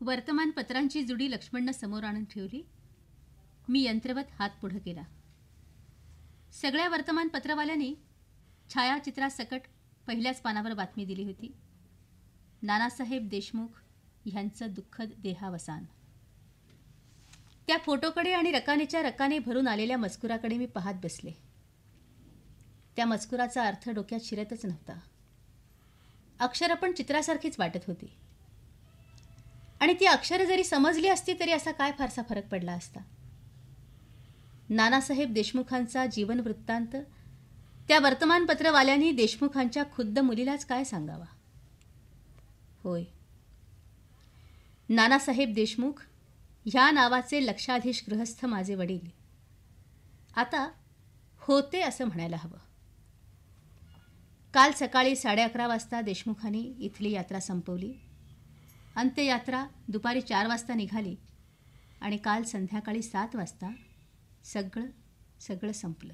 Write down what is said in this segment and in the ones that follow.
वर्तमानपत्रांची जुडी लक्ष्मणनं समोर आणून ठेवली. मी यंत्रवत हात पुढं केला. सगळ्या वर्तमानपत्रवाल्यांनी छायाचित्रासकट पहिल्याच पानावर बातमी दिली होती. नानासाहेब देशमुख ह्यांचं दुःखद देहावसान. त्या फोटोकडे आणि रकानेच्या रकाने भरून आलेल्या मजकुराकडे मी पाहत बसले. त्या मजकुराचा अर्थ डोक्यात शिरतच नव्हता. अक्षर पण चित्रासारखीच वाटत होती. आणि ती अक्षरं जरी समजली असती तरी असा काय फारसा फरक पडला असता? नानासाहेब देशमुखांचा जीवन वृत्तांत? त्या वर्तमानपत्रवाल्यांनी देशमुखांच्या खुद्द मुलीलाच काय सांगावा? होय. नानासाहेब देशमुख ह्या नावाचे लक्षाधीश गृहस्थ माझे वडील. आता होते असं म्हणायला हवं. काल सकाळी साडे अकरा वाजता देशमुखांनी इथली यात्रा संपवली. अंत्ययात्रा दुपारी चार वाजता निघाली आणि काल संध्याकाळी सात वाजता सगळं सगळं संपलं.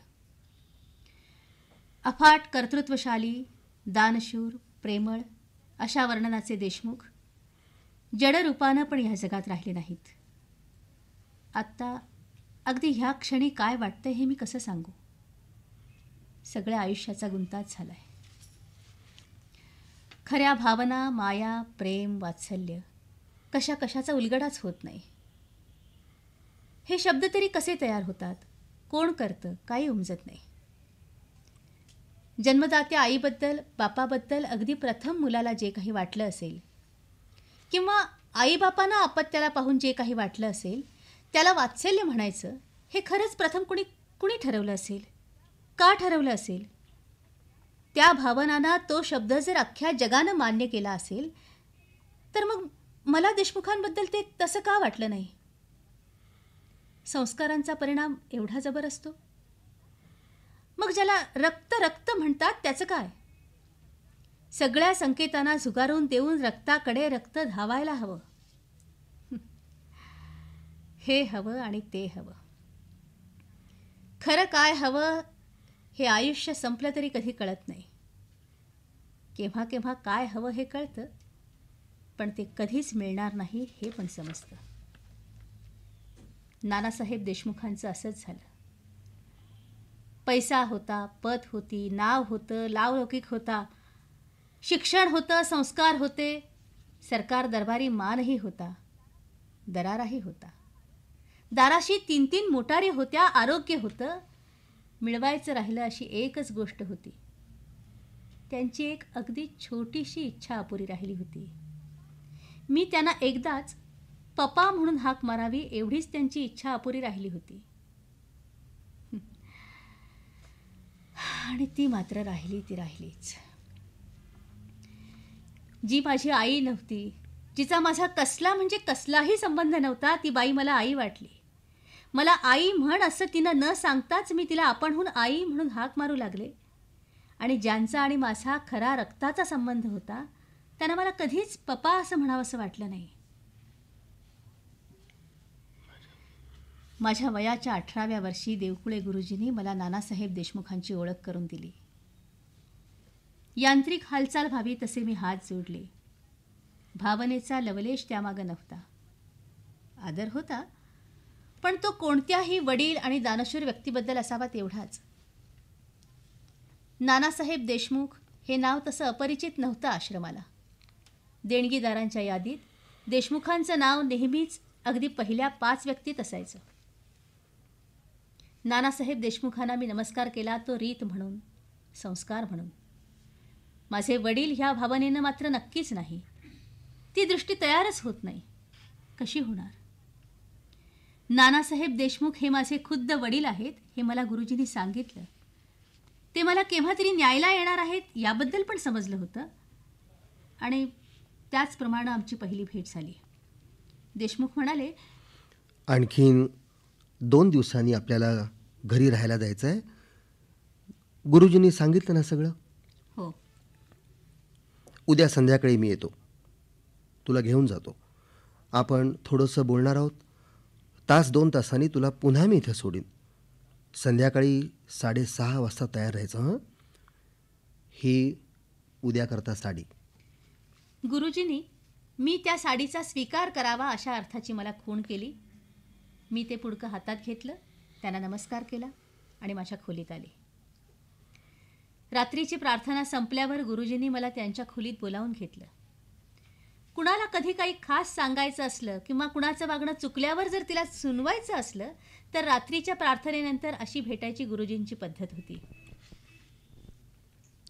अफाट कर्तृत्वशाली दानशूर प्रेमळ अशा वर्णनाचे देशमुख जडरूपानं पण ह्या जगात राहिले नाहीत. आत्ता अगदी ह्या क्षणी काय वाटतंय हे मी कसं सांगू? सगळ्या आयुष्याचा गुंताच झालाय. खऱ्या भावना माया प्रेम वात्सल्य कशा कशाचा उलगडाच होत नाही. हे शब्द तरी कसे तयार होतात? कोण करतं? काही उमजत नाही. जन्मदात्या आईबद्दल बापाबद्दल अगदी प्रथम मुलाला जे काही वाटलं असेल किंवा आईबापांना अपत्याला पाहून जे काही वाटलं असेल त्याला वात्सल्य म्हणायचं हे खरंच प्रथम कुणी कुणी ठरवलं असेल? का ठरवलं असेल? त्या भावनांना तो शब्द जर अख्ख्या जगानं मान्य केला असेल तर मग मला देशमुखांबद्दल ते तसं का वाटलं नाही? संस्कारांचा परिणाम एवढा जबर असतो मग ज्याला रक्त रक्त म्हणतात त्याचं काय? सगळ्या संकेतांना झुगारून देऊन रक्ताकडे रक्त धावायला हवं. हे हवं आणि ते हवं. खरं काय हवं हे आयुष्य संपलं तरी कधी कळत नाही. केव्हा केव्हा काय हवं हे कळतं पण ते कधीच मिळणार नाही हे पण समजतं. नानासाहेब देशमुखांचं असंच झालं. पैसा होता पद होती नाव होतं लावलौकिक होता शिक्षण होतं संस्कार होते सरकार दरबारी मानही होता दराराही होता. दाराशी तीन तीन मोटारी होत्या आरोग्य होतं मिळवायचं राहिलं अशी एकच गोष्ट होती. त्यांची एक अगदी छोटीशी इच्छा अपुरी राहिली होती. मी त्यांना एकदाच पप्पा म्हणून हाक मारावी एवढीच त्यांची इच्छा अपुरी राहिली होती. आणि ती मात्र राहिली ती राहिलीच. जी माझी आई नव्हती जिचा माझा कसला म्हणजे कसलाही संबंध नव्हता ती बाई मला आई वाटली. मला आई म्हण असं तिनं न सांगताच मी तिला आपणहून आई म्हणून हाक मारू लागले. आणि ज्यांचा आणि माझा खरा रक्ताचा संबंध होता त्यांना मला कधीच पपा असं म्हणावं असं वाटलं नाही. माझ्या वयाच्या अठराव्या वर्षी देवकुळे गुरुजींनी मला नानासाहेब देशमुखांची ओळख करून दिली. यांत्रिक हालचाल व्हावी तसे मी हात जोडले. भावनेचा लवलेश त्यामागं नव्हता. आदर होता पण तो कोणत्याही वडील आणि दानशूर व्यक्तीबद्दल असावा तेवढाच. नानासाहेब देशमुख हे नाव तसं अपरिचित नव्हतं आश्रमाला. देणगीदारांच्या यादीत देशमुखांचं नाव नेहमीच अगदी पहिल्या पाच व्यक्तीत असायचं. नानासाहेब देशमुखांना मी नमस्कार केला तो रीत म्हणून संस्कार म्हणून. माझे वडील ह्या भावनेनं मात्र नक्कीच नाही. ती दृष्टी तयारच होत नाही. कशी होणार? नानासाहेब देशमुख हे माझे खुद्द वडील आहेत हे मला गुरुजींनी सांगितलं. ते मला केव्हा तरी न्यायला येणार आहेत याबद्दल पण समजलं होतं. आणि त्याचप्रमाणे आमची पहिली भेट झाली. देशमुख म्हणाले आणखीन दोन दिवसांनी आपल्याला घरी राहायला जायचं आहे गुरुजींनी सांगितलं ना सगळं? हो. उद्या संध्याकाळी मी येतो. तुला घेऊन जातो. आपण थोडंसं बोलणार आहोत. तास दोन तासांनी तुला पुन्हा मी इथे सोडीन. संध्याकाळी साडेसहा वाजता तयार राहायचं हं? ही उद्याकरता साडी. गुरुजींनी मी त्या साडीचा स्वीकार करावा अशा अर्थाची मला खूण केली. मी ते पुडकं हातात घेतलं त्यांना नमस्कार केला आणि माझ्या खोलीत आले. रात्रीची प्रार्थना संपल्यावर गुरुजींनी मला त्यांच्या खोलीत बोलावून घेतलं. कुणाला कधी काही खास सांगायचं असलं किंवा कुणाचं वागणं चुकल्यावर जर तिला सुनवायचं असलं तर रात्रीच्या प्रार्थनेनंतर अशी भेटायची गुरुजींची पद्धत होती.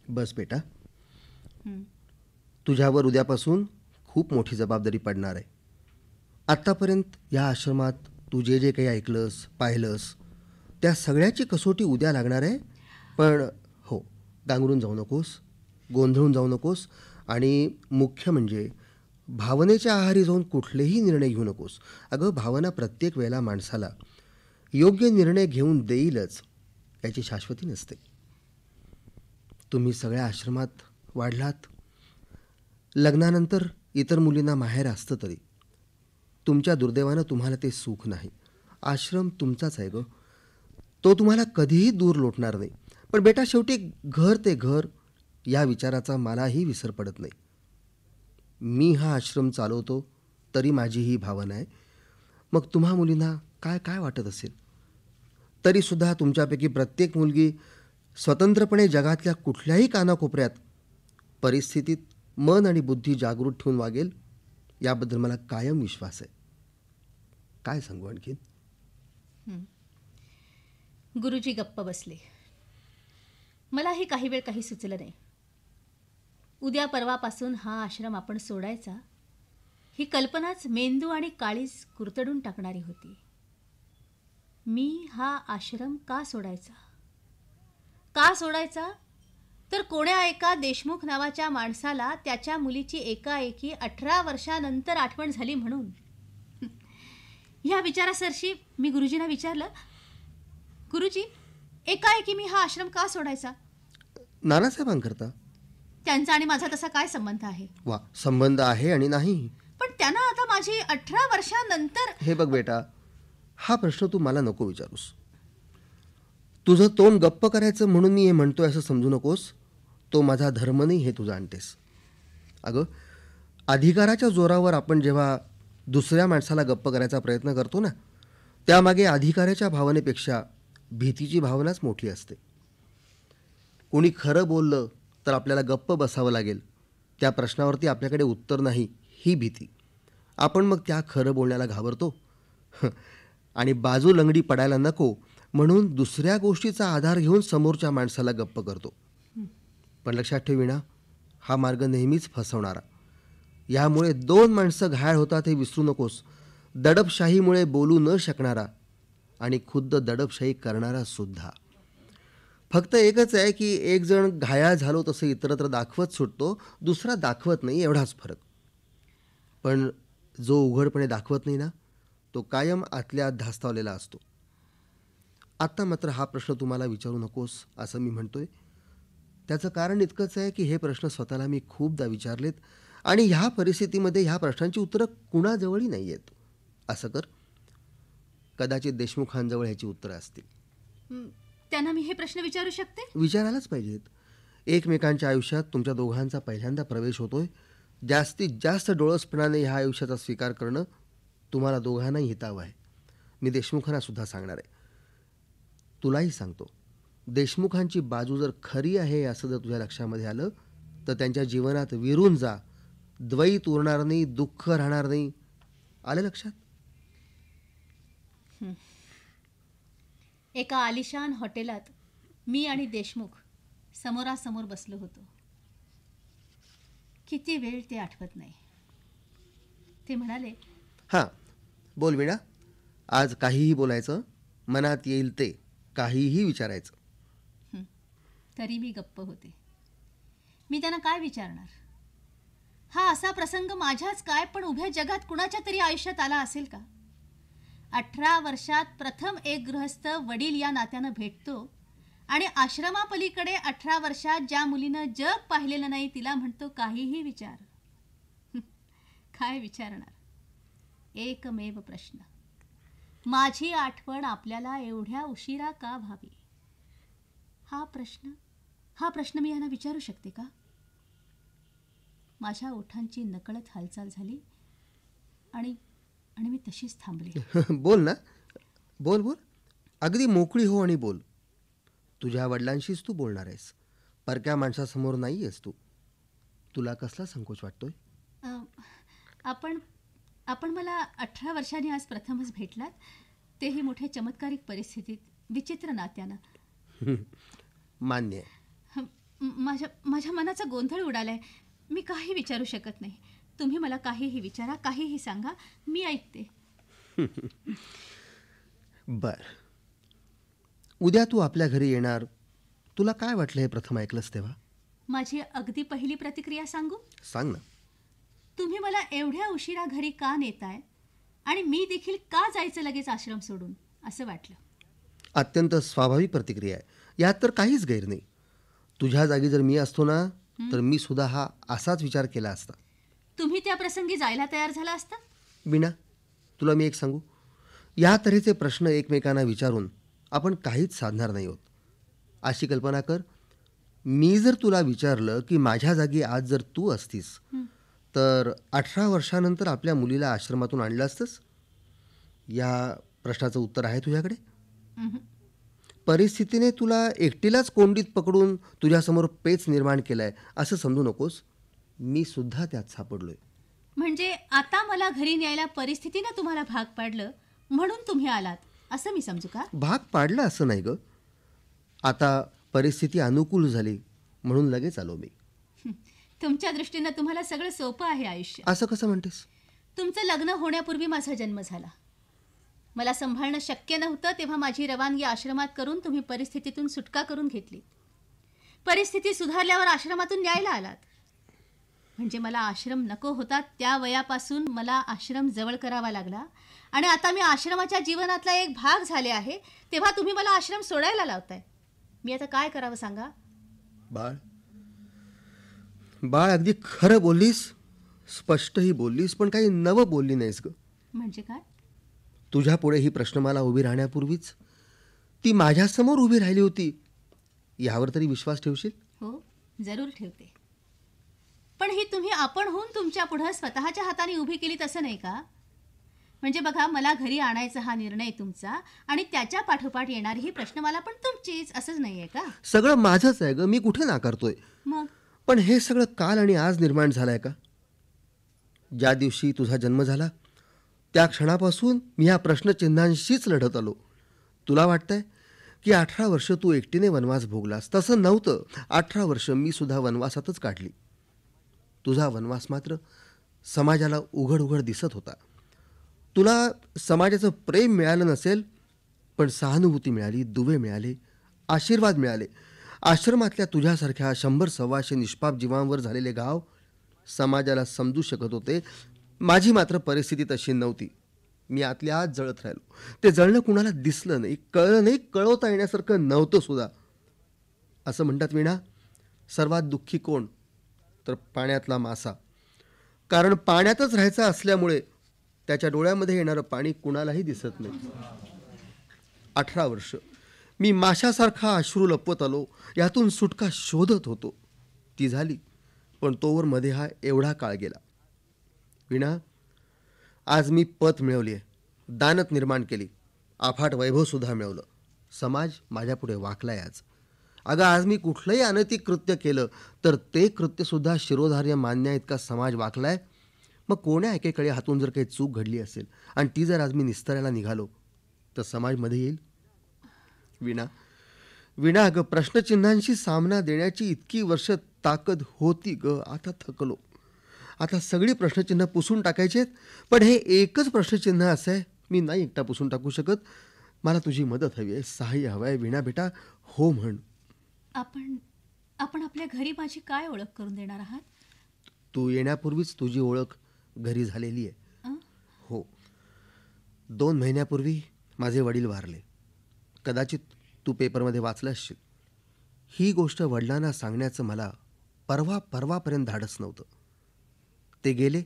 बस बेटा. तुझ्यावर उद्यापासून खूप मोठी जबाबदारी पडणार आहे. आत्तापर्यंत या आश्रमात तू जे जे काही ऐकलंस पाहिलंस त्या सगळ्याची कसोटी उद्या लागणार आहे. पण हो गांगरून जाऊ नकोस गोंधळून जाऊ नकोस आणि मुख्य म्हणजे भावनेच्या आहारी जाऊन कुठलेही निर्णय घेऊ नकोस. अगं भावना प्रत्येक वेळेला माणसाला योग्य निर्णय घेऊन देईलच याची शाश्वती नसते. तुम्ही सगळ्या आश्रमात वाढलात. लग्नानंतर इतर मुलींना माहेर असतं तरी. तुमच्या दुर्दैवानं तुम्हाला ते सुख नाही. आश्रम तुमचाच आहे ग. तो तुम्हाला कधीही दूर लोटणार नाही. पण बेटा शेवटी घर ते घर या विचाराचा मलाही विसर पडत नाही. मी हा आश्रम चालवतो तरी माझी ही भावना आहे. मग तुम्हा मुलींना काय काय वाटत असेल? तरीसुद्धा तुमच्यापैकी प्रत्येक मुलगी स्वतंत्रपणे जगातल्या कुठल्याही कानाकोपऱ्यात परिस्थितीत मन आणि बुद्धी जागृत ठेवून वागेल याबद्दल मला कायम विश्वास आहे. काय सांगू आणखीन? गुरुजी गप्प बसले. मलाही काही वेळ काही सुचलं नाही. उद्या परवापासून हा आश्रम आपण सोडायचा. ही कल्पनाच मेंदू आणि काळीज कुरतडून टाकणारी होती. मी हा आश्रम का सोडायचा? का सोडायचा? तर कोण्या एका देशमुख नावाच्या माणसाला त्याच्या मुलीची एकाएकी अठरा वर्षानंतर आठवण झाली म्हणून? ह्या विचारासरशी मी गुरुजींना विचारलं गुरुजी एकाएकी मी हा आश्रम का सोडायचा? नानासाहेबांकरता. त्यांचा आणि माझा तसा काय संबंध आहे? वा संबंध आहे आणि नाही. पण त्यांना आता माझी अठरा वर्षानंतर हे बघ बेटा हा प्रश्न तू मला नको विचारूस. तुझं तोंड गप्प करायचं म्हणून मी हे म्हणतोय असं समजू नकोस. तो माझा धर्म नाही हे तू जाणतेस अगं अधिकाराच्या जोरावर आपण जेव्हा दुसऱ्या माणसाला गप्प करायचा प्रयत्न करतो ना त्यामागे अधिकाराच्या भावनेपेक्षा भीतीची भावनाच मोठी असते. कोणी खरं बोललं तर आपल्याला गप्प बसावं लागेल. त्या प्रश्नावरती आपल्याकडे उत्तर नाही ही भीती. आपण मग त्या खरं बोलण्याला घाबरतो? आणि बाजू लंगडी पडायला नको म्हणून दुसऱ्या गोष्टीचा आधार घेऊन समोरच्या माणसाला गप्प करतो. पण लक्षात ठेवीना हा मार्ग नेहमीच फसवणारा. यामुळे दोन माणसं घायल होतात हे विसरू नकोस. दडपशाहीमुळे बोलू न शकणारा आणि खुद्द दडपशाही करणारा सुद्धा. फक्त एकच आहे की एक जण घायाळ झालो तसं इतरत्र दाखवत सुटतो दुसरा दाखवत नाही एवढाच फरक. पण जो उघडपणे दाखवत नाही ना तो कायम आतल्या आत धास्तावलेला असतो. आत्ता मात्र हा प्रश्न तुम्हाला विचारू नकोस असं मी म्हणतोय. त्याचं कारण इतकंच आहे की हे प्रश्न स्वतःला मी खूपदा विचारलेत आणि ह्या परिस्थितीमध्ये ह्या प्रश्नांची उत्तरं कुणाजवळही नाही आहेत. असं कर. कदाचित देशमुखांजवळ ह्याची उत्तरं असतील. त्यांना मी हे प्रश्न विचारू शकते? विचारायलाच पाहिजेत. एकमेकांच्या आयुष्यात तुमच्या दोघांचा पहिल्यांदा प्रवेश होतोय. जास्तीत जास्त डोळसपणाने ह्या आयुष्याचा स्वीकार करणं तुम्हाला दोघांनाही हितावं आहे. मी देशमुखांना सुद्धा सांगणार आहे. तुलाही सांगतो. देशमुखांची बाजू जर खरी आहे असं जर तुझ्या लक्षामध्ये आलं तर त्यांच्या जीवनात विरून जा. द्वैत उरणार नाही दुःख राहणार नाही. आलं लक्षात? एका आलिशान हॉटेलात मी आणि देशमुख समोरासमोर बसलो होतो. किती वेळ ते आठवत नाही. ते म्हणाले हां. बोल विणा. आज काहीही बोलायचं मनात येईल ते. काहीही विचारायचं. तरी मी गप्प होते. मी त्यांना काय विचारणार? हा असा प्रसंग माझ्याच काय पण उभ्या जगात कुणाच्या तरी आयुष्यात आला असेल का? अठरा वर्षात प्रथम एक गृहस्थ वडील या नात्यानं भेटतो आणि आश्रमापलीकडे अठरा वर्षात ज्या मुलीनं जग पाहिलेलं नाही तिला म्हणतो काहीही विचार. काय विचारणार? एकमेव प्रश्न. माझी आठवण आपल्याला एवढ्या उशिरा का व्हावी? हा प्रश्न हा प्रश्न मी यांना विचारू शकते का? माझ्या ओठांची नकळत हालचाल झाली आणि आणि मी तशीच थांबली. बोल ना. बोल बोल. अगदी मोकळी हो आणि बोल. तुझ्या वडिलांशीच तू बोलणार आहेस. परक्या माणसासमोर नाही आहेस तू. तुला कसला संकोच वाटतोय? आपण आपण मला अठरा वर्षांनी आज प्रथमच भेटलात. तेही मोठ्या चमत्कारिक परिस्थितीत विचित्र नात्यानं. मान्य माझ्या माझ्या मनाचा गोंधळ उडालाय. मी काही विचारू शकत नाही. तुम्ही मला काहीही विचारा काहीही सांगा मी ऐकते. बर. उद्या तू आपल्या घरी येणार. तुला काय वाटलं हे प्रथम ऐकलंस तेव्हा? माझी अगदी पहिली प्रतिक्रिया सांगू? सांग ना. तुम्ही मला एवढ्या उशिरा घरी का नेताय? आणि मी देखील का जायचं लगेच आश्रम सोडून? असं वाटलं. अत्यंत स्वाभाविक प्रतिक्रिया आहे. यात तर काहीच गैर नाही. तुझ्या जागी जर मी असतो ना तर मी सुद्धा हा असाच विचार केला असता. तुम्ही त्या प्रसंगी जायला तयार झाला असता? विना तुला मी एक सांगू? या तऱ्हेचे प्रश्न एकमेकांना विचारून आपण काहीच साधणार नाही होत. अशी कल्पना कर. मी जर तुला विचारलं की माझ्या जागी आज जर तू असतीस. तर अठरा वर्षानंतर आपल्या मुलीला आश्रमातून आणलं असतंस? या प्रश्नाचं उत्तर आहे तुझ्याकडे. परिस्थितीने तुला एकटीलाच कोंडीत पकडून तुझ्यासमोर पेच निर्माण केलाय असं समजू नकोस. मी सुद्धा त्यात सापडलोय. म्हणजे आता मला घरी न्यायला परिस्थितीनं तुम्हाला भाग पाडलं म्हणून तुम्ही आलात असं मी समजू का? भाग पाडला असं नाही ग. आता परिस्थिती अनुकूल झाली म्हणून लगेच आलो मी. तुमच्या दृष्टीनं तुम्हाला सगळं सोपं आहे आयुष्य. असं कसं म्हणतेस? तुमचं लग्न होण्यापूर्वी माझा जन्म झाला. मला सांभाळणं शक्य नव्हतं तेव्हा माझी रवानगी आश्रमात करून तुम्ही परिस्थितीतून सुटका करून घेतली. परिस्थिती सुधारल्यावर आश्रमातून न्यायला आलात. म्हणजे मला आश्रम नको होता त्या वयापासून मला आश्रम जवळ करावा लागला. आणि आता मी आश्रमाच्या जीवनातला एक भाग झाले आहे तेव्हा तुम्ही मला आश्रम सोडायला लावताय. मी आता काय करावं सांगा? बाळ बाळ अगदी खरं बोललीस स्पष्टही बोललीस पण काही नवं बोलली नाहीस ग. म्हणजे काय? तुझ्या पुढे ही प्रश्नमाला उभी राहण्यापूर्वीच ती माझ्यासमोर उभी राहिली होती. यावर तरी विश्वास ठेवशील? हो जरूर ठेवते. पण ही तुम्ही आपण होऊन तुमच्या पुढं स्वतःच्या हाताने उभी केली तसं नाही का? म्हणजे बघा मला घरी आणायचा हा निर्णय तुमचा आणि त्याच्या पाठोपाठ येणारी ही प्रश्नमाला पण तुमचीच असंच नाही आहे का? सगळं माझंच आहे ग मी कुठे नाकारतोय? मग? पण हे सगळं काल आणि आज निर्माण झालं आहे का? ज्या दिवशी तुझा जन्म झाला त्या क्षणापासून मी ह्या प्रश्नचिन्हांशीच लढत आलो. तुला वाटतंय की अठरा वर्ष तू एकटीने वनवास भोगलास? तसं नव्हतं. अठरा वर्ष मी सुद्धा वनवासातच काढली. तुझा वनवास मात्र समाजाला उघड उघड दिसत होता. तुला समाजाचं प्रेम मिळालं नसेल पण सहानुभूती मिळाली दुवे मिळाले आशीर्वाद मिळाले. आश्रमातल्या तुझ्यासारख्या शंभर सव्वाशे निष्पाप जीवांवर झालेले घाव समाजाला समजू शकत होते. माझी मात्र परिस्थिती तशी नव्हती. मी आतल्या आत जळत राहिलो. ते जळणं कुणाला दिसलं नाही कळलं नाही कळवता येण्यासारखं नव्हतं सुद्धा. असं म्हणतात विणा सर्वात दुःखी कोण? तर पाण्यातला मासा. कारण पाण्यातच राहायचं असल्यामुळे त्याच्या डोळ्यामध्ये येणारं पाणी कुणालाही दिसत नाही. अठरा वर्ष. मी माशासारखा अश्रू लपवत आलो. यातून सुटका शोधत होतो. ती झाली पण तोवर मध्ये हा एवढा काळ गेला. विणा आज मी पत मिळवली आहे. दानत निर्माण केली. अफाट वैभवसुद्धा मिळवलं. समाज माझ्यापुढे वाकलाय आज. अगं आज मी कुठलंही अनैतिक कृत्य केलं तर ते कृत्यसुद्धा शिरोधार्य मान्य इतका समाज वाकलाय. मग कोण्या एकेकडे हातून जर काही चूक घडली असेल आणि ती जर आज मी निस्तरायला निघालो तर समाजमध्ये येईल विणा. विणा अगं प्रश्नचिन्हांशी सामना देण्याची इतकी वर्ष ताकद होती ग. आता थकलो. आता सगळी प्रश्नचिन्ह पुसून टाकायची आहेत. पण हे एकच प्रश्नचिन्ह असं आहे. मी नाही एकटा पुसून टाकू शकत. मला तुझी मदत हवी आहे. सहाय्य हवं आहे विणा बेटा. हो म्हण. आपण आपण आपल्या घरी माझी काय ओळख करून देणार आहात? तू येण्यापूर्वीच तुझी ओळख घरी झालेली आहे? हो. दोन महिन्यापूर्वी माझे वडील वारले. कदाचित तू पेपरमध्ये वाचलं असशील. ही गोष्ट वडिलांना सांगण्याचं मला परवा परवापर्यंत धाडस नव्हतं. ते गेले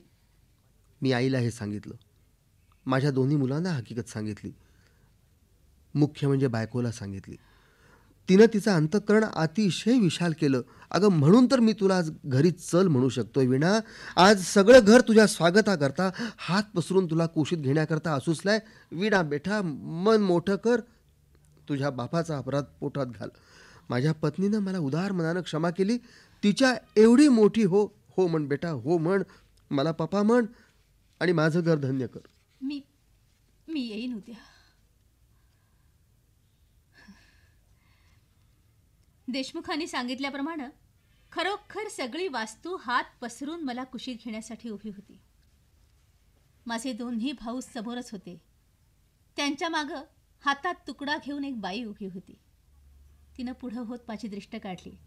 मी आईला हे सांगितलं. माझ्या दोन्ही मुलांना हकीकत सांगितली. मुख्य म्हणजे बायकोला सांगितली. तिनं तिचं अंतःकरण अतिशय विशाल केलं. अगं म्हणून तर मी तुला आज घरी चल म्हणू शकतोय विणा. आज सगळं घर तुझ्या स्वागताकरता हात पसरून तुला कुशीत घेण्याकरता असूचलाय विणा बेटा मन मोठं कर. तुझ्या बापाचा अपराध पोटात घाल. माझ्या पत्नीनं मला उदार मनानं क्षमा केली. तिच्या एवढी मोठी हो हो म्हण बेटा हो म्हण. मला पप्पा म्हण आणि माझं घर धन्य कर. मी मी येईन उद्या. देशमुखांनी सांगितल्याप्रमाणे खरोखर सगळी वास्तू हात पसरून मला कुशीत घेण्यासाठी उभी होती. माझे दोन्ही भाऊ समोरच होते. त्यांच्या मागं हातात तुकडा घेऊन एक बाई उभी होती. तिनं पुढं होत माझी दृष्ट काढली.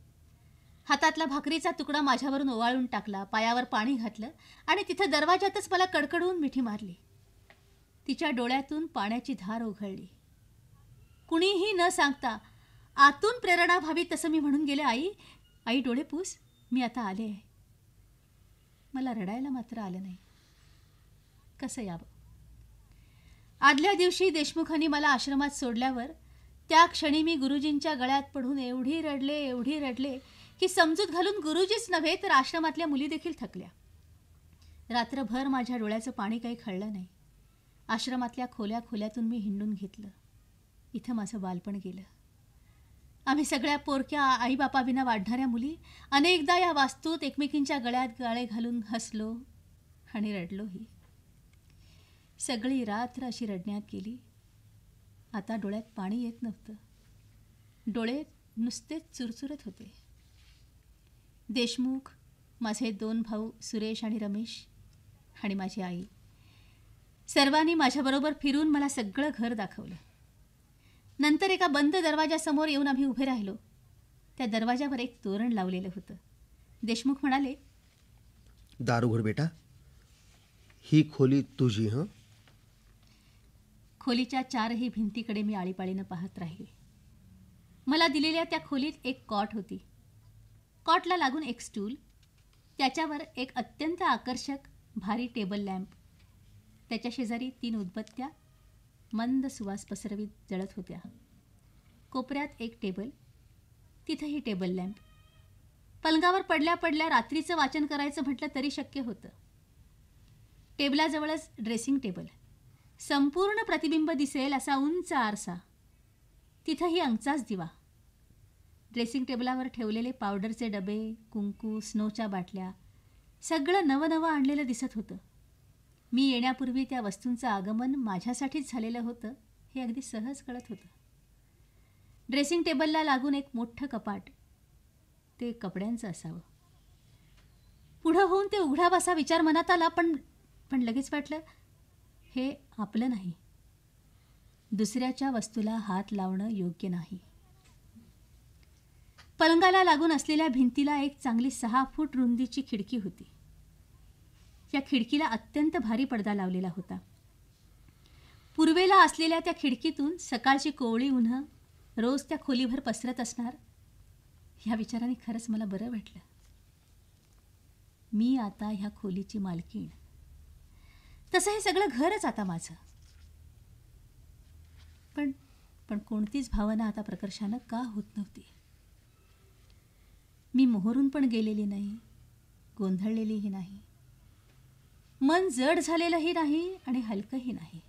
हातातला भाकरीचा तुकडा माझ्यावरून ओवाळून टाकला पायावर पाणी घातलं आणि तिथं दरवाजातच मला कडकडून मिठी मारली. तिच्या डोळ्यातून पाण्याची धार उघळली कुणीही न सांगता आतून प्रेरणा व्हावी तसं मी म्हणून गेले आई. आई डोळे पूस. मी आता आले आहे. मला रडायला मात्र आलं नाही. कसं यावं? आदल्या दिवशी देशमुखांनी मला आश्रमात सोडल्यावर त्या क्षणी मी गुरुजींच्या गळ्यात पडून एवढी रडले एवढी रडले की समजूत घालून गुरुजीच नव्हे तर आश्रमातल्या मुली देखील थकल्या. रात्रभर माझ्या डोळ्याचं पाणी काही खळलं नाही. आश्रमातल्या खोल्या खोल्यातून मी हिंडून घेतलं. इथं माझं बालपण गेलं. आम्ही सगळ्या पोरक्या आईबापाविना वाढणाऱ्या मुली अनेकदा या वास्तूत एकमेकींच्या गळ्यात गाळे घालून हसलो आणि रडलोही. सगळी रात्र अशी रडण्यात गेली. आता डोळ्यात पाणी येत नव्हतं. डोळे नुसतेच चुरचुरत होते. देशमुख माझे दोन भाऊ सुरेश आणि रमेश आणि माझी आई सर्वांनी माझ्याबरोबर फिरून मला सगळं घर दाखवलं. नंतर एका बंद दरवाजासमोर येऊन आम्ही उभे राहिलो. त्या दरवाजावर एक तोरण लावलेलं होतं. देशमुख म्हणाले दार उघड बेटा. ही खोली तुझी हं? खोलीच्या चारही भिंतीकडे मी आळीपाळीनं पाहत राहिले. मला दिलेल्या त्या खोलीत एक कॉट होती. कॉटला लागून एक स्टूल त्याच्यावर एक अत्यंत आकर्षक भारी टेबल लॅम्प त्याच्या शेजारी तीन उदबत्त्या मंद सुवास पसरवीत जळत होत्या. कोपऱ्यात एक टेबल तिथंही टेबल लॅम्प. पलंगावर पडल्या पडल्या रात्रीचं वाचन करायचं म्हटलं तरी शक्य होतं. टेबलाजवळच ड्रेसिंग टेबल. संपूर्ण प्रतिबिंब दिसेल असा उंच आरसा. तिथंही अंगचाच दिवा. ड्रेसिंग टेबलावर ठेवलेले पावडरचे डबे कुंकू स्नोच्या बाटल्या सगळं नवनवं आणलेलं दिसत होतं. मी येण्यापूर्वी त्या वस्तूंचं आगमन माझ्यासाठीच झालेलं होतं हे अगदी सहज कळत होतं. ड्रेसिंग टेबलला लागून एक मोठं कपाट. ते कपड्यांचं असावं. पुढं होऊन ते उघडावं असा विचार मनात आला पण पण लगेच वाटलं हे आपलं नाही. दुसऱ्याच्या वस्तूला हात लावणं योग्य नाही. पलंगाला लागून असलेल्या भिंतीला एक चांगली सहा फूट रुंदीची खिडकी होती. या खिडकीला अत्यंत भारी पडदा लावलेला होता. पूर्वेला असलेल्या त्या खिडकीतून सकाळची कोवळी उन्ह रोज त्या खोलीभर पसरत असणार? ह्या विचाराने खरंच मला बरं वाटलं. मी आता ह्या खोलीची मालकीण. तसं हे सगळं घरच आता माझं. पण पण कोणतीच भावना आता प्रकर्षानं का होत नव्हती? मी मोहरून पण गेलेली नाही गोंधळलेलीही नाही. मन जड झालेलंही नाही आणि हलकंही नाही.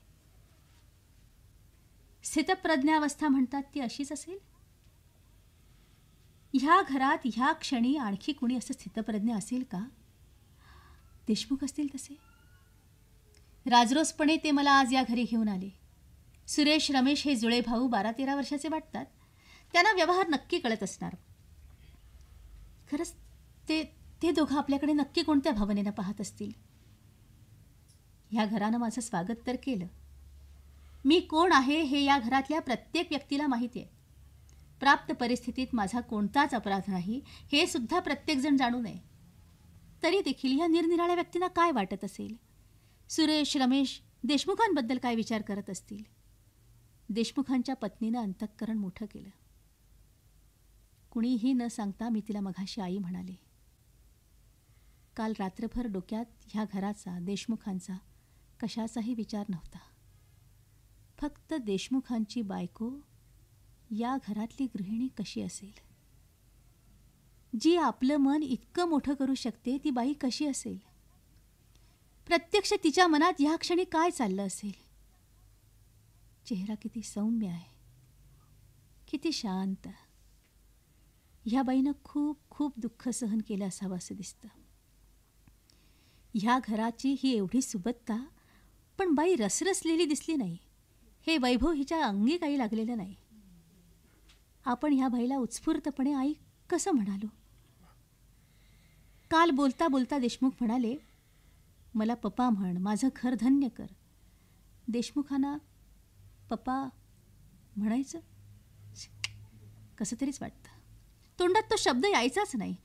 स्थितप्रज्ञावस्था म्हणतात ती अशीच असेल? ह्या घरात ह्या क्षणी आणखी कुणी असं स्थितप्रज्ञ असेल का? देशमुख असतील तसे? राजरोसपणे ते मला आज या घरी घेऊन आले. सुरेश रमेश हे जुळे भाऊ बारा तेरा वर्षाचे वाटतात. त्यांना व्यवहार नक्की कळत असणार. खरंच ते ते दोघं आपल्याकडे नक्की कोणत्या भावनेनं पाहत असतील? ह्या घरानं माझं स्वागत तर केलं. मी कोण आहे हे या घरातल्या प्रत्येक व्यक्तीला माहिती आहे. प्राप्त परिस्थितीत माझा कोणताच अपराध नाही हे सुद्धा प्रत्येकजण जाणू नये तरी देखील या निरनिराळ्या व्यक्तींना काय वाटत असेल? सुरेश रमेश देशमुखांबद्दल काय विचार करत असतील? देशमुखांच्या पत्नीनं अंतःकरण मोठं केलं. कुणीही न सांगता मी तिला मघाशी आई म्हणाले काल रात्रभर डोक्यात ह्या घराचा देशमुखांचा कशाचाही विचार नव्हता. फक्त देशमुखांची बायको या घरातली गृहिणी कशी असेल? जी आपलं मन इतकं मोठं करू शकते ती बाई कशी असेल? प्रत्यक्ष तिच्या मनात ह्या क्षणी काय चाललं असेल? चेहरा किती सौम्य आहे. किती शांत. ह्या बाईनं खूप खूप दुःख सहन केलं असावं असं दिसतं. ह्या घराची ही एवढी सुबत्ता पण बाई रसरसलेली दिसली नाही. हे वैभव हिच्या अंगी काही लागलेलं नाही. आपण ह्या बाईला उत्स्फूर्तपणे आई कसं म्हणालो? काल बोलता बोलता देशमुख म्हणाले मला पप्पा म्हण माझं घर धन्य कर. देशमुखांना पप्पा म्हणायचं? कसं तरीच वाटतं. तोंडात तो शब्द यायचाच नाही.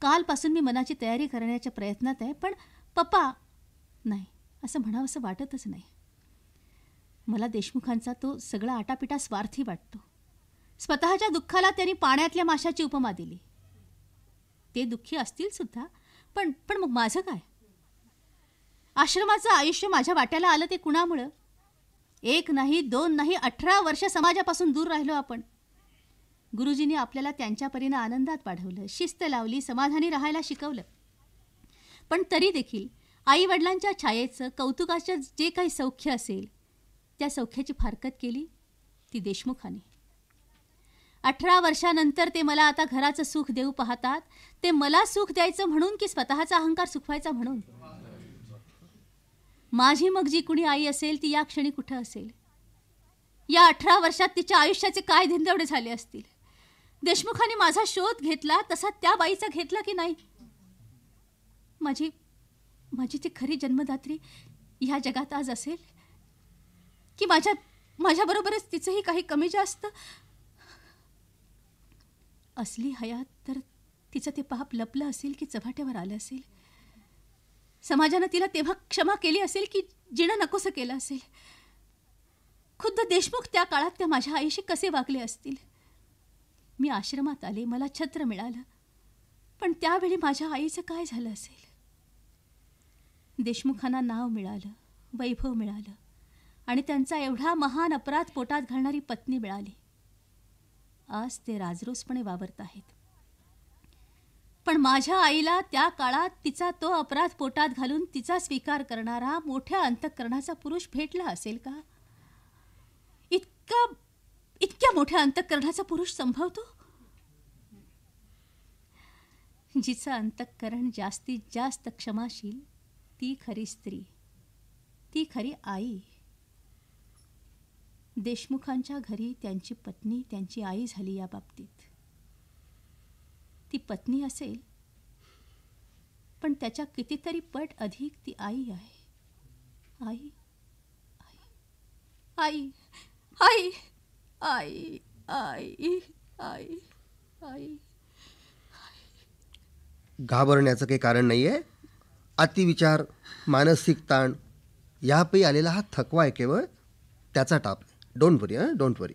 कालपासून मी मनाची तयारी करण्याच्या प्रयत्नात आहे पण पप्पा नाही असं म्हणावंसं वाटतच नाही. मला देशमुखांचा तो सगळा आटापिटा स्वार्थी वाटतो. स्वतःच्या दुःखाला त्यांनी पाण्यातल्या माशाची उपमा दिली. ते दुःखी असतील सुद्धा पण पण मग माझं काय? आश्रमाचं आयुष्य माझ्या वाट्याला आलं ते कुणामुळं? एक नाही दोन नाही अठरा वर्ष समाजापासून दूर राहिलो आपण. गुरुजींनी आपल्याला त्यांच्या परीनं आनंदात वाढवलं शिस्त लावली समाधानी राहायला शिकवलं. पण तरी देखील आई वडिलांच्या छायेचं कौतुकाचं जे काही सौख्य असेल त्या सौख्याची फारकत केली ती देशमुखाने. अठरा वर्षानंतर ते मला आता घराचं सुख देऊ पाहतात ते मला सुख द्यायचं म्हणून की स्वतःचा अहंकार सुखवायचा म्हणून? माझी मग जी कुणी आई असेल ती या क्षणी कुठं असेल? या अठरा वर्षात तिच्या आयुष्याचे काय धिंदवडे झाले असतील? देशमुखाने माझा शोध घेतला तसा त्या बाईचा घेतला की नाही? माझी माझी ती खरी जन्मदात्री ह्या जगात आज असेल? की माझ्या माझ्याबरोबरच तिचंही काही कमी जास्त? असली हयात तर तिचं ते पाप लपलं असेल की चव्हाट्यावर आलं असेल? समाजानं तिला तेव्हा क्षमा केली असेल की जिणं नकोसं केलं असेल? खुद्द देशमुख त्या काळात त्या माझ्या आईशी कसे वागले असतील? मी आश्रमात आले मला छत्र मिळालं. पण त्यावेळी माझ्या आईचं काय झालं असेल? देशमुखांना नाव मिळालं वैभव मिळालं आणि त्यांचा एवढा महान अपराध पोटात घालणारी पत्नी मिळाली. आज ते राजरोसपणे वावरत आहेत. पण माझ्या आईला त्या काळात तिचा तो अपराध पोटात घालून तिचा स्वीकार करणारा मोठ्या अंतःकरणाचा पुरुष भेटला असेल का? इतका इतक्या मोठ्या अंतःकरणाचा पुरुष संभवतो? जिचं अंतःकरण जास्तीत जास्त क्षमाशील ती खरी स्त्री ती खरी आई. देशमुखांच्या घरी त्यांची पत्नी त्यांची आई झाली या बाबतीत. ती पत्नी असेल. पण त्याच्या कितीतरी पट अधिक ती आई आहे. आई आई आई आई आई आई आई घाबरण्याचं काही कारण नाही आहे अतिविचार मानसिक ताण यापैकी आलेला हा थकवा आहे केवळ त्याचा टाप. डोंट वरी हां? डोंट वरी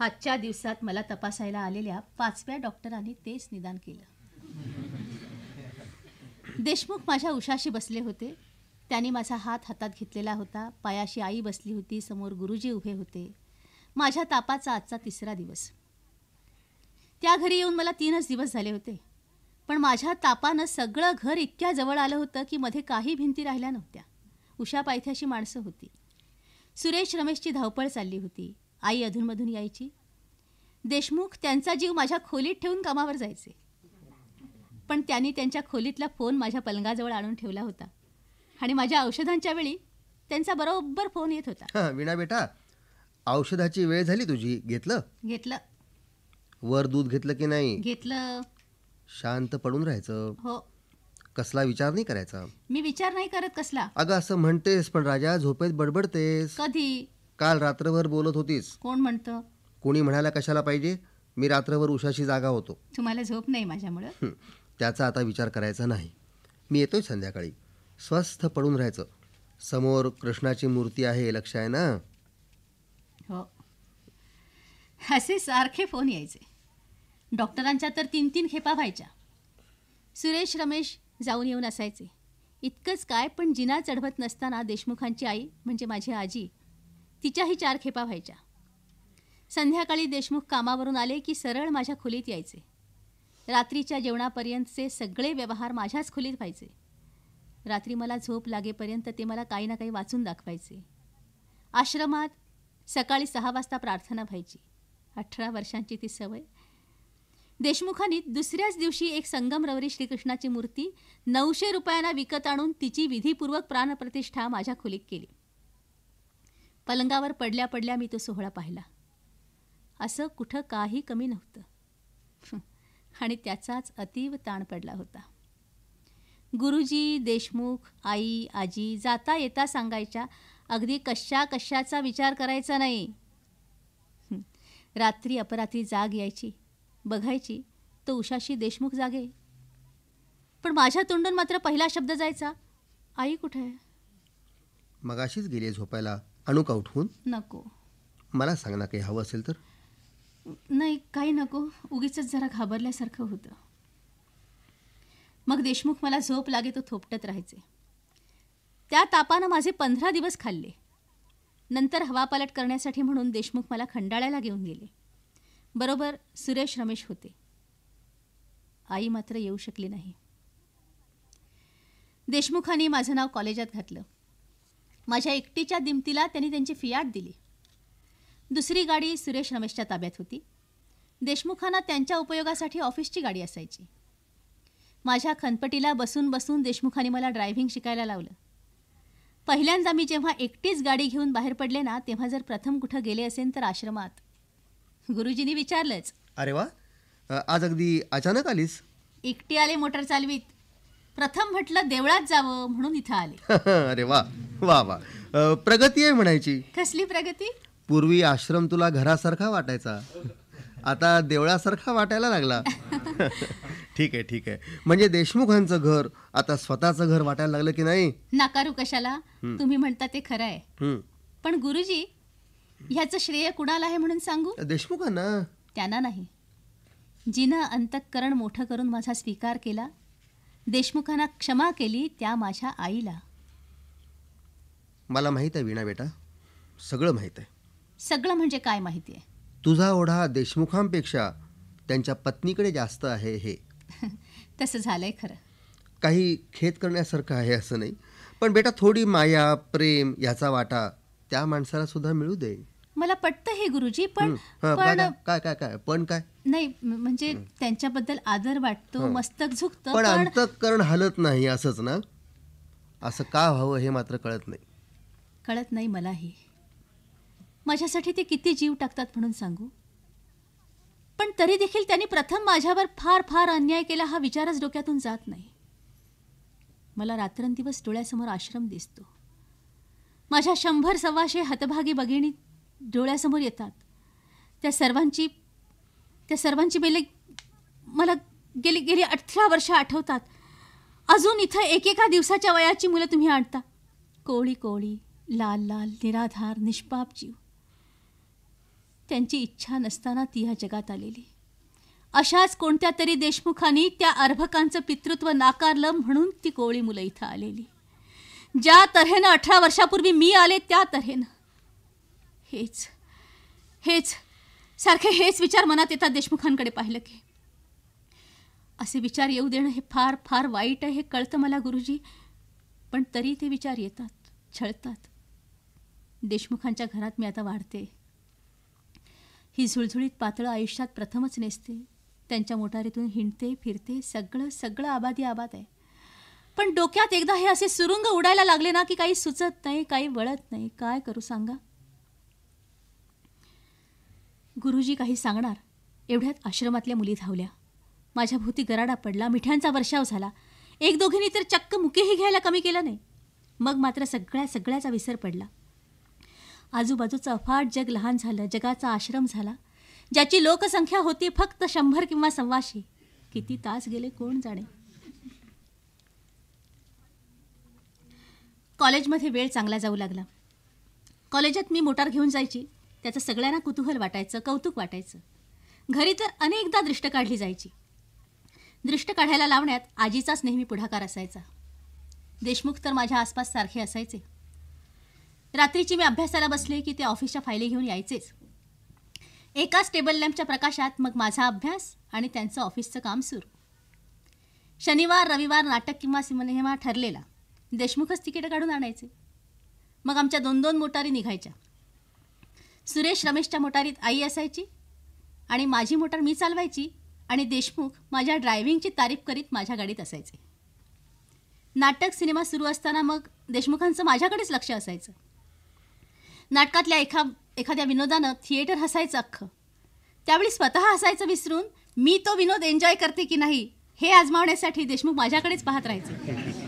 आजच्या दिवसात मला तपासायला आलेल्या पाचव्या डॉक्टरांनी तेच निदान केलं. देशमुख माझ्या उशाशी बसले होते. त्यांनी माझा हात हातात घेतलेला होता. पायाशी आई बसली होती. समोर गुरुजी उभे होते. माझ्या तापाचा आजचा तिसरा दिवस. त्या घरी येऊन मला तीनच दिवस झाले होते. पण माझ्या तापानं सगळं घर इतक्या जवळ आलं होतं की मध्ये काही भिंती राहिल्या नव्हत्या. उषा पायथ्याशी माणसं होती. सुरेश रमेशची धावपळ चालली होती. आई अधूनमधून यायची. देशमुख त्यांचा जीव माझ्या खोलीत ठेवून कामावर जायचे. पण त्यांनी त्यांच्या खोलीतला फोन माझ्या पलंगाजवळ आणून ठेवला होता. आणि माझ्या औषधांच्या वेळी त्यांचा बरोबर फोन येत होता. हां विणा बेटा औषधाची वेळ झाली तुझी? घेतलं? घेतलं. वर दूध घेतलं की नाही? घेतलं. शांत पडून राहायचं? हो. कसला विचार नाही करायचा? मी विचार नाही करत कसला. अगं असं म्हणतेस पण राजा झोपेत बडबडतेस. कधी? काल रात्रभर बोलत होतीस. कोण म्हणतं? कोणी म्हणायला कशाला पाहिजे? मी रात्रभर उशाशी जागा होतो. तुम्हाला झोप नाही माझ्यामुळं? हं, त्याचा आता विचार करायचा नाही. मी येतोय संध्याकाळी. स्वस्थ पडून राहायचं. समोर कृष्णाची मूर्ती आहे लक्ष आहे ना? हो. असे सारखे फोन यायचे. डॉक्टरांच्या तर तीन तीन खेपा व्हायच्या. सुरेश रमेश जाऊन येऊन असायचे. इतकंच काय पण जिना चढवत नसताना देशमुखांची आई म्हणजे माझी आजी तिच्याही चार खेपा व्हायच्या. संध्याकाळी देशमुख कामावरून आले की सरळ माझ्या खोलीत यायचे. रात्रीच्या जेवणापर्यंतचे सगळे व्यवहार माझ्याच खोलीत व्हायचे. रात्री मला झोप लागेपर्यंत ते मला काही ना काही वाचून दाखवायचे. आश्रमात सकाळी सहा वाजता प्रार्थना व्हायची. अठरा वर्षांची ती सवय. देशमुखांनी दुसऱ्याच दिवशी एक संगमरवरी श्रीकृष्णाची मूर्ती नऊशे रुपयांना विकत आणून तिची विधीपूर्वक प्राणप्रतिष्ठा माझ्या खोलीत केली. पलंगावर पडल्या पडल्या मी तो सोहळा पाहिला. असं कुठं काही कमी नव्हतं. आणि त्याचाच अतीव ताण पडला होता. गुरुजी देशमुख आई आजी जाता येता सांगायच्या अगदी कशा कशाचा विचार करायचा नाही. रात्री अपरात्री जाग यायची. बघायची तो उषाशी देशमुख जागे. पण माझ्या तोंडून मात्र पहिला शब्द जायचा आई कुठे आहे? मगाशीच गेली झोपायला. आणू का उठवून? नको. मला सांग ना काही हवं असेल तर? नाही काही नको. उगीच जरा घाबरल्यासारखं होतं. मग देशमुख मला झोप लागे तो थोपटत राहायचे. त्या तापानं माझे पंधरा दिवस खाल्ले. नंतर हवापालट करण्यासाठी म्हणून देशमुख मला खंडाळ्याला घेऊन गेले. बरोबर सुरेश रमेश होते. आई मात्र येऊ शकली नाही. देशमुखांनी माझं नाव कॉलेजात घातलं. माझ्या एकटीच्या दिमतीला त्यांनी त्यांची फियाट दिली. दुसरी गाडी सुरेश रमेशच्या ताब्यात होती. देशमुखांना त्यांच्या उपयोगासाठी ऑफिसची गाडी असायची. माझ्या खनपटीला बसून बसून देशमुखांनी मला ड्रायव्हिंग शिकायला लावलं. पहिल्यांदा मी जेव्हा एकटीच गाडी घेऊन बाहेर पडले ना तेव्हा जर प्रथम कुठं गेले असेल तर आश्रमात. गुरुजींनी विचारलंच. अरे वा. आज अगदी अचानक आलीस? एकटी आले मोटर चालवीत. प्रथम म्हटलं देवळात जावं म्हणून इथं आले. अरे वा वा वा. अ, प्रगती आहे म्हणायची. कसली प्रगती? पूर्वी आश्रम तुला घरासारखा वाटायचा. आता देवळासारखा वाटायला लागला. ठीक आहे ठीक आहे. म्हणजे देशमुखांचं घर आता स्वतःचं घर वाटायला लागलं की नाही? नाकारू कशाला? तुम्ही म्हणता ते खरं आहे. हं. पण गुरुजी ह्याचं श्रेय कुणाला आहे म्हणून सांगू? देशमुखांना. त्यांना नाही. जिनं अंतःकरण मोठं करून माझा स्वीकार केला देशमुखांना क्षमा केली त्या माझ्या आईला. मला माहीत आहे वीणा बेटा. सगळं माहीत आहे. सगळं म्हणजे काय माहिती आहे? तुझा ओढा देशमुखांपेक्षा त्यांच्या पत्नीकडे जास्त आहे हे. तसं झालंय खरं. काही खेद करण्यासारखं आहे असं नाही. पण बेटा थोडी माया प्रेम याचा वाटा त्या माणसाला सुद्धा मिळू दे. मला पटतं हे गुरुजी पण हं. काय पण काय काय काय पण काय? नाही म्हणजे त्यांच्याबद्दल आदर वाटतो. मस्तक झुकतं पण पण अंतःकरण हलत नाही असंच ना? असं का व्हावं हे मात्र कळत नाही. कळत नाही मलाही. माझ्यासाठी ते किती जीव टाकतात म्हणून सांगू? पण तरी देखील त्यांनी प्रथम माझ्यावर फार फार अन्याय केला हा विचारच डोक्यातून जात नाही. मला रात्रंदिवस डोळ्यासमोर आश्रम दिसतो. माझ्या शंभर सव्वाशे हतभागी भगिनी डोळ्यासमोर येतात. त्या सर्वांची त्या सर्वांची बेले मला गेली गेली अठरा वर्ष आठवतात. अजून इथं एकेका दिवसाच्या वयाची मुलं तुम्ही आणता. कोळी कोळी लाल लाल निराधार निष्पाप जीव. त्यांची इच्छा नसताना ती ह्या जगात आलेली. अशाच कोणत्या तरी देशमुखांनी त्या अर्भकांचं पितृत्व नाकारलं म्हणून ती कोळी मुलं इथं आलेली. ज्या तऱ्हेनं अठरा वर्षापूर्वी मी आले त्या तऱ्हेनं. हेच हेच सारखे हेच विचार मनात येतात देशमुखांकडे पाहिलं की. असे विचार येऊ देणं हे फार फार वाईट आहे हे कळतं मला गुरुजी. पण तरी ते विचार येतात छळतात. देशमुखांच्या घरात मी आता वाढते. ही झुळझुळीत पातळं आयुष्यात प्रथमच नेसते. त्यांच्या मोटारीतून हिंडते फिरते सगळं सगळं आबादी आबाद आहे. पण डोक्यात एकदा हे असे सुरुंग उडायला लागले ना की काही सुचत नाही काही वळत नाही. काय करू सांगा? गुरुजी काही सांगणार? एवढ्यात आश्रमातल्या मुली धावल्या. माझ्या भोवती गराडा पडला. मिठ्यांचा वर्षाव झाला. एक दोघींनी तर चक्क मुकेही घ्यायला कमी केलं नाही. मग मात्र सगळ्या सगळ्याचा विसर पडला. आजूबाजूचं अफाट जग लहान झालं. जगाचा आश्रम झाला. ज्याची लोकसंख्या होती फक्त शंभर किंवा सव्वाशे. किती तास गेले कोण जाणे? कॉलेजमध्ये वेळ चांगला जाऊ लागला. कॉलेजात मी मोटार घेऊन जायची. त्याचं सगळ्यांना कुतूहल वाटायचं कौतुक वाटायचं. घरी तर अनेकदा दृष्ट काढली जायची. दृष्ट काढायला लावण्यात आजीचाच नेहमी पुढाकार असायचा. देशमुख तर माझ्या आसपास सारखे असायचे. रात्रीची मी अभ्यासाला बसले की ते ऑफिसच्या फायली घेऊन यायचेच. एकाच टेबल लॅम्पच्या प्रकाशात मग माझा अभ्यास आणि त्यांचं ऑफिसचं काम सुरू. शनिवार रविवार नाटक किंवा सिनेमा ठरलेला. देशमुखच तिकीट काढून आणायचे. मग आमच्या दोन दोन मोटारी निघायच्या. सुरेश रमेशच्या मोटारीत आई असायची आणि माझी मोटार मी चालवायची आणि देशमुख माझ्या ड्रायव्हिंगची तारीफ करीत माझ्या गाडीत असायचे. नाटक सिनेमा सुरू असताना मग देशमुखांचं माझ्याकडेच लक्ष असायचं. नाटकातल्या एखा एखाद्या विनोदानं थिएटर हसायचं अख्खं. त्यावेळी स्वतः हसायचं विसरून मी तो विनोद एन्जॉय करते की नाही हे आजमावण्यासाठी देशमुख माझ्याकडेच पाहत राहायचे.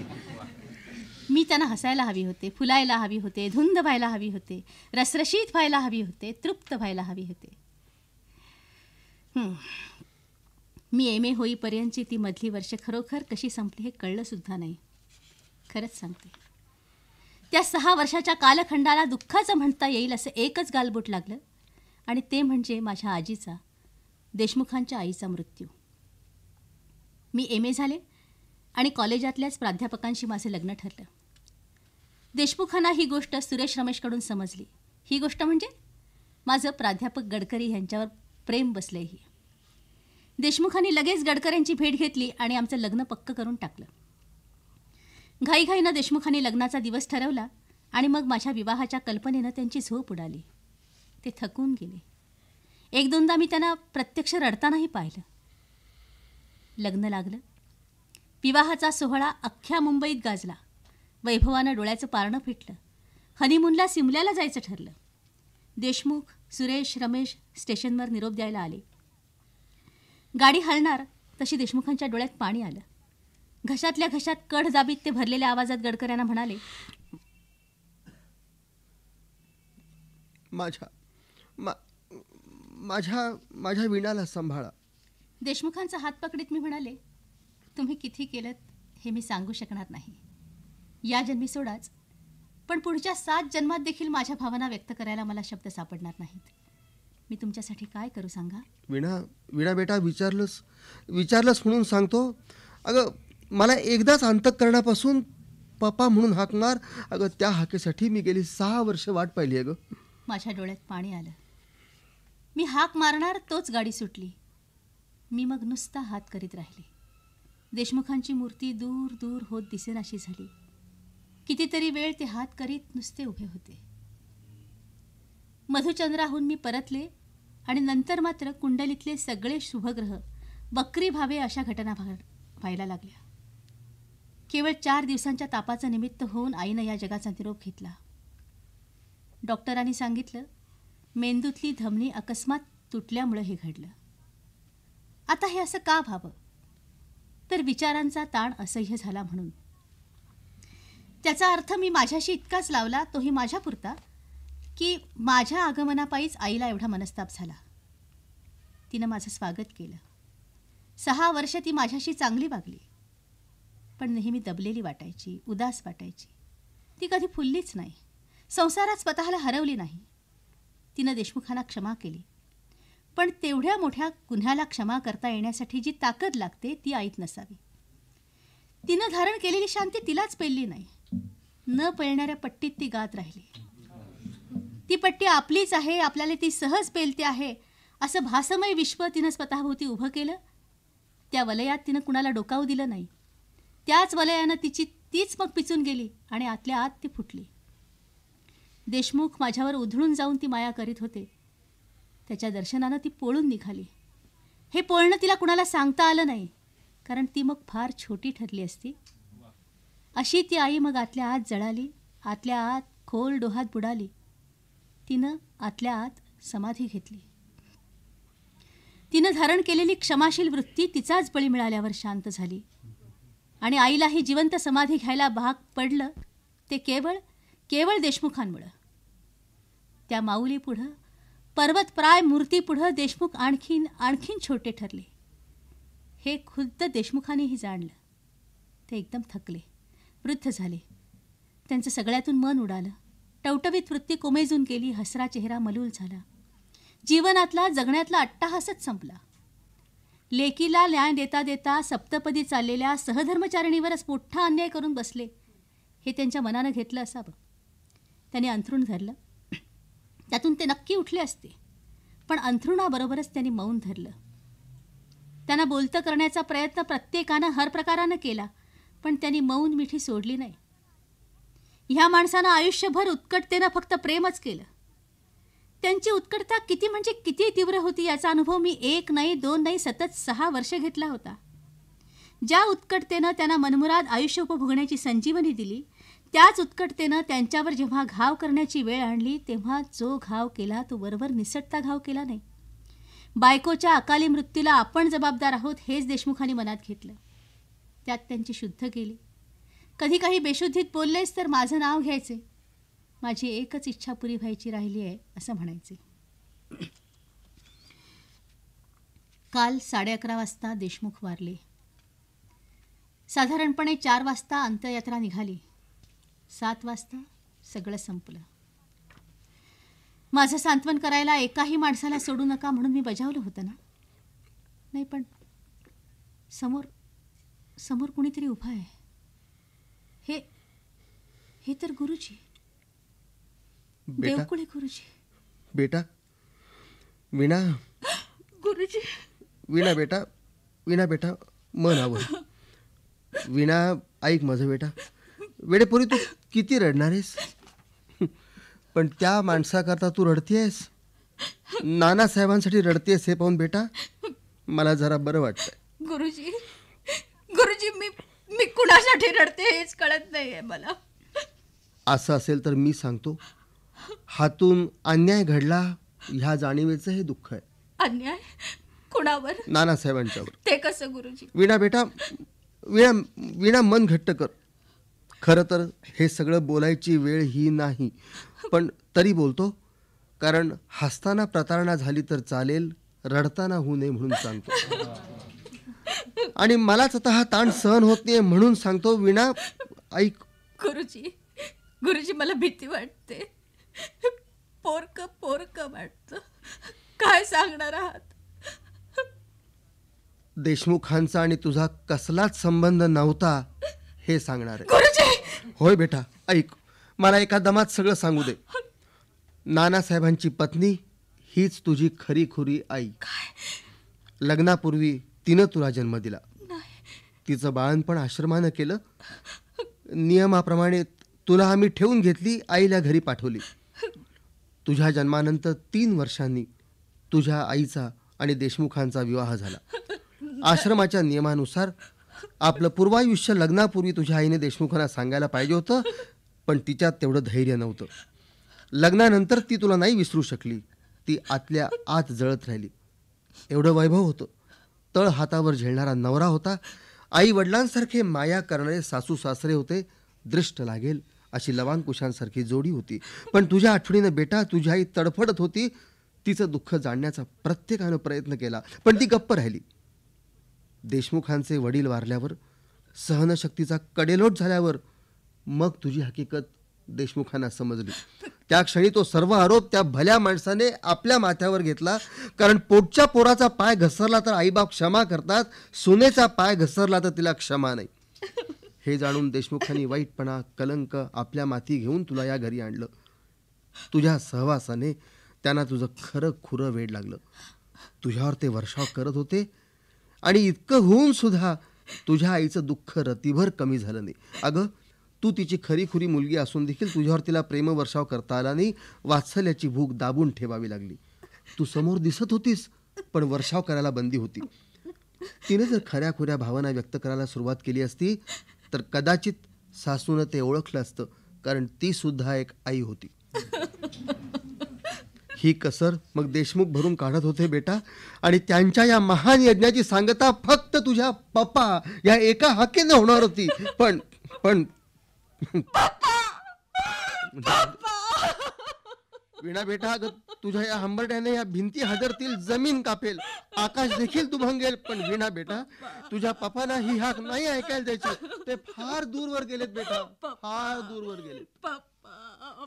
मी त्यांना हसायला हवी होते फुलायला हवी होते धुंद व्हायला हवी होते रसरशीत व्हायला हवी होते तृप्त व्हायला हवी होते. मी एम ए होईपर्यंतची ती मधली वर्ष खरोखर कशी संपली हे कळलंसुद्धा नाही. खरंच सांगते. त्या सहा वर्षाच्या कालखंडाला दुःखाचं म्हणता येईल असं एकच गालबोट लागलं आणि ते म्हणजे माझ्या आजीचा देशमुखांच्या आईचा मृत्यू. मी एम ए झाले आणि कॉलेजातल्याच प्राध्यापकांशी माझं लग्न ठरलं. देशमुखांना ही गोष्ट सुरेश रमेशकडून समजली. ही गोष्ट म्हणजे माझं प्राध्यापक गडकरी यांच्यावर प्रेम बसलंही. देशमुखांनी लगेच गडकऱ्यांची भेट घेतली आणि आमचं लग्न पक्क करून टाकलं. घाईघाईनं देशमुखांनी लग्नाचा दिवस ठरवला आणि मग माझ्या विवाहाच्या कल्पनेनं त्यांची झोप उडाली. ते थकून गेले. एक दोनदा मी त्यांना प्रत्यक्ष रडतानाही पाहिलं. लग्न लागलं. विवाहाचा सोहळा अख्ख्या मुंबईत गाजला. वैभवानं डोळ्याचं पारणं फिटलं. हनीमूनला सिमल्याला जायचं ठरलं. देशमुख सुरेश रमेश स्टेशनवर निरोप द्यायला आले. गाडी हलणार तशी देशमुखांच्या डोळ्यात पाणी आलं. घशातल्या घशात कढ दाबीत ते भरलेल्या आवाजात गडकऱ्यांना म्हणाले माझ्या मा माझ्या माझ्या विणाला सांभाळा. देशमुखांचा हात पकडीत मी म्हणाले तुम्ही किती केलं हे मी सांगू शकणार नाही. या जन्मी सोडाच. पण पुढच्या सात जन्मात देखील माझ्या भावना व्यक्त करायला मला शब्द सापडणार नाहीत. मी तुमच्यासाठी काय करू सांगा? विणा विणा बेटा विचारलंस विचारलंस म्हणून सांगतो. अगं मला एकदाच अंतकरणापासून पप्पा म्हणून हाकणार. अगं त्या हाकेसाठी मी गेली सहा वर्ष वाट पाहिली आहे गं माझ्या डोळ्यात पाणी आलं. मी हाक मारणार तोच गाडी सुटली. मी मग नुसता हात करीत राहिले. देशमुखांची मूर्ती दूर दूर होत दिसेनाशी झाली. कितीतरी वेळ ते हात करीत नुसते उभे होते. मधुचंद्राहून मी परतले आणि नंतर मात्र कुंडलीतले सगळे शुभग्रह बकरी भावे अशा घटना व्हायला लागल्या. केवळ चार दिवसांच्या तापाचं निमित्त होऊन आईनं या जगाचा निरोप घेतला. डॉक्टरांनी सांगितलं मेंदूतली धमनी अकस्मात तुटल्यामुळं हे घडलं. आता हे असं का व्हावं? तर विचारांचा ताण असह्य झाला म्हणून. त्याचा अर्थ मी माझ्याशी इतकाच लावला तोही माझ्यापुरता की माझ्या आगमनापायीच आईला एवढा मनस्ताप झाला. तिनं माझं स्वागत केलं. सहा वर्ष ती माझ्याशी चांगली वागली. पण नेहमी दबलेली वाटायची उदास वाटायची. ती कधी फुललीच नाही. संसारात स्वतःला हरवली नाही. तिनं देशमुखांना क्षमा केली. पण तेवढ्या मोठ्या गुन्ह्याला क्षमा करता येण्यासाठी जी ताकद लागते ती आईत नसावी. तिनं धारण केलेली शांती तिलाच पेलली नाही. न पेलणाऱ्या पट्टीत ती गात राहिली. ती पट्टी आपलीच आहे आपल्याला ती सहज पेलते आहे असं भासमय विश्व तिनं स्वतःभोवती उभं केलं. त्या वलयात तिनं कुणाला डोकावू दिलं नाही. त्याच वलयानं तिची तीच मग पिचून गेली आणि आतल्या आत ती फुटली. देशमुख माझ्यावर उधळून जाऊन ती माया करीत होते. त्याच्या दर्शनानं ती पोळून निघाली. हे पोळणं तिला कुणाला सांगता आलं नाही कारण ती मग फार छोटी ठरली असती. अशी ती आई मग आतल्या आत जळाली आतल्या आत खोल डोहात बुडाली. तिनं आतल्या आत समाधी घेतली. तिनं धारण केलेली क्षमाशील वृत्ती तिचाच बळी मिळाल्यावर शांत झाली. आणि आईलाही जिवंत समाधी घ्यायला भाग पडलं ते केवळ केवळ देशमुखांमुळं. त्या माऊलीपुढं पर्वतप्राय मूर्तीपुढं देशमुख आणखीन आणखीन छोटे ठरले. हे खुद्द देशमुखानेही जाणलं. ते एकदम थकले. वृद्ध झाले. त्यांचं सगळ्यातून मन उडालं. टवटवीत वृत्ती कोमेजून गेली हसरा चेहरा मलूल झाला. जीवनातला जगण्यातला अट्टाहासच संपला. लेकीला न्याय देता देता सप्तपदी चाललेल्या सहधर्मचारिणीवरच मोठा अन्याय करून बसले. हे त्यांच्या मनानं घेतलं असावं. त्याने अंथरूण धरलं. त्यातून ते नक्की उठले असते. पण अंथरुणाबरोबरच त्यांनी मौन धरलं. त्यांना बोलतं करण्याचा प्रयत्न प्रत्येकानं हर प्रकारानं केला. पण त्यांनी मौन मिठी सोडली नाही. ह्या माणसानं आयुष्यभर उत्कटतेनं फक्त प्रेमच केलं. त्यांची उत्कटता किती म्हणजे किती तीव्र होती याचा अनुभव मी एक नाही दोन नाही सतत सहा वर्ष घेतला होता. ज्या उत्कटतेनं त्यांना मनमुराद आयुष्य उपभोगण्याची संजीवनी दिली त्याच उत्कटतेनं त्यांच्यावर जेव्हा घाव करण्याची वेळ आणली तेव्हा जो घाव केला तो वरवर निसटता घाव केला नाही. बायकोच्या अकाली मृत्यूला आपण जबाबदार आहोत हेच देशमुखांनी मनात घेतलं. त्यात त्यांची शुद्ध केली. कधी काही बेशुद्धीत बोललेच तर माझं नाव घ्यायचे. माझी एकच इच्छा पुरी व्हायची राहिली आहे असं म्हणायचे. काल साडे अकरा वाजता देशमुख वारले. साधारणपणे चार वाजता अंत्ययात्रा निघाली. सात वाजता सगळं संपलं. माझं सांत्वन करायला एकाही माणसाला सोडू नका म्हणून मी बजावलं होतं ना? नाही पण समोर समोर कुणीतरी उभा आहे. हे हे तर गुरुजी. बेटा? देवकुळे गुरुजी. बेटा? विणा? गुरुजी. विणा बेटा? विणा बेटा मन हवं विणा ऐक माझं बेटा. वेळेपूर्वी तू किती रडणार आहेस? पण त्या माणसाकरता तू रडतीयस? नानासाहेबांसाठी रडतेस हे पाहून बेटा? मला जरा बरं वाटतंय. गुरुजी. मी कुणासाठी रडते हेच कळत नाहीये मला. असं असेल तर मी सांगतो हातून अन्याय घडला ह्या जाणीवेचं हे दुःख आहे. अन्याय? कुणावर? नानासाहेबांच्यावर. ते कसं गुरुजी? विणा बेटा विणा विणा मन घट्ट कर. खरं तर हे सगळं बोलायची वेळ ही नाही पण तरी बोलतो कारण हसताना प्रतारणा झाली तर चालेल रडताना होऊ नये म्हणून सांगतो. आणि मलाच आता हा ताण सहन होत नाही म्हणून सांगतो विणा ऐक. गुरुजी गुरुजी मला भीती वाटते. पोरक पोरक वाटतं. काय सांगणार आहात? देशमुखांचा आणि तुझा कसलाच संबंध नव्हता हे सांगणार होय बेटा ऐक. मला एका दमात सगळं सांगू दे. नानासाहेबांची पत्नी हीच तुझी खरी खुरी आई. लग्नापूर्वी तिनं तुला जन्म दिला. तिचं बाळणपण आश्रमानं केलं. नियमाप्रमाणे तुला आम्ही ठेवून घेतली आईला घरी पाठवली. तुझ्या जन्मानंतर तीन वर्षांनी तुझ्या आईचा आणि देशमुखांचा विवाह झाला. आश्रमाच्या नियमानुसार आपलं पूर्वायुष्य लग्नापूर्वी तुझ्या आईने देशमुखांना सांगायला पाहिजे होतं पण तिच्यात तेवढं धैर्य नव्हतं. लग्नानंतर ती तुला नाही विसरू शकली. ती आतल्या आत जळत राहिली. एवढं वैभव होतं. तळ हातावर झेलणारा नवरा होता. आई वडिलांसारखे माया करणारे सासू सासरे होते. दृष्ट लागेल अशी लवांकुशांसारखी जोडी होती. पण तुझ्या आठवणीनं बेटा तुझी आई तडफडत होती. तिचं दुःख जाणण्याचा प्रत्येकानं प्रयत्न केला. पण ती गप्प राहिली. देशमुखांचे वडील वारल्यावर सहनशक्तीचा कडेलोट झाल्यावर मग तुझी हकीकत देशमुखांना समजली. त्या क्षणी तो सर्व आरोप त्या भल्या माणसाने आपल्या माथ्यावर घेतला. कारण पोटच्या पोराचा पाय घसरला तर आईबाप क्षमा करतात. सुनेचा पाय घसरला तर तिला क्षमा नाही. हे जाणून देशमुखांनी वाईटपणा कलंक आपल्या माथी घेऊन तुला या घरी आणलं. तुझ्या सहवासाने त्यांना तुझं खरं खुरं वेड लागलं. तुझ्यावर ते वर्षाव करत होते. आणि इतकं होऊन सुद्धा तुझ्या आईचं दुःख रतीभर कमी झालं नाही. अगं तू तिची खरीखुरी मुलगी असून देखील तुझ्यावर तिला प्रेमवर्षाव करता आला नाही वात्सल्याची भूक दाबून ठेवावी लागली. तू समोर दिसत होतीस पण वर्षाव करायला बंदी होती. तिने जर खऱ्या खुऱ्या भावना व्यक्त करायला सुरुवात केली असती तर कदाचित सासूनं ते ओळखलं असतं कारण ती सुद्धा एक आई होती. ही कसर मग देशमुख भरून काढत होते बेटा आणि त्यांच्या या महान यज्ञाची सांगता फक्त तुझ्या पप्पा या एका हाकेनं होणार होती. पण पण विणा बेटा अगं तुझ्या या हंबरड्याने या भिंती हदरतील जमीन कापेल आकाश देखील दुभंगेल पण विणा बेटा तुझ्या पप्पाला ही हाक नाही ऐकायला द्यायची. ते फार दूरवर गेलेत बेटा. फार दूरवर गेलेत. पप्पा!